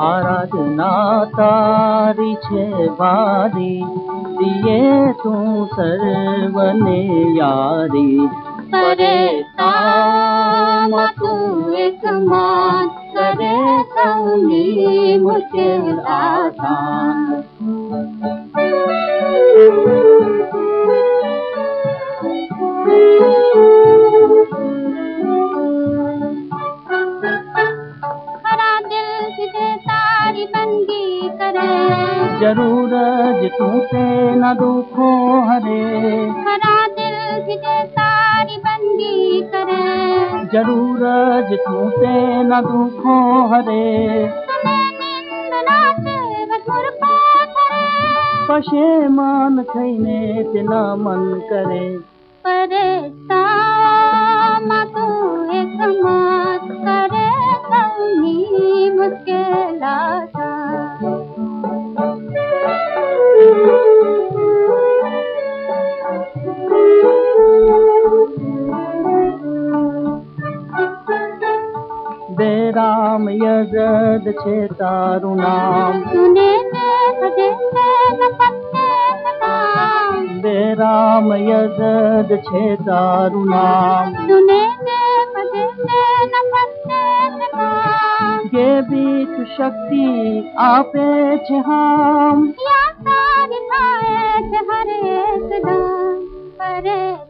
आराधना तारी छे बारी दिए तू सर्वने यारी। करे मान करे तू आसान। हरे जरूर ज से न दुखो हरे। हरा दिल जिते सारी बंदी करे। जरूर ज तू से न दुखो हरे। पशे मान खैने ते ना मन करे। परे दे राम यजद छे तारु नाम। सुने दे राम यजद छे तारु नाम। सुने गे बीच शक्ति आपे छहाम हरे परे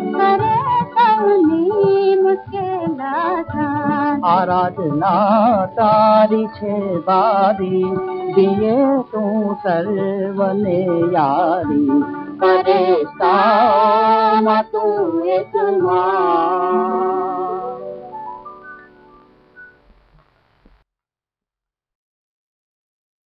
આરાધના તારી છે બારી દિયે તું સર્વને યારી પરેશાનમાં તું એક માં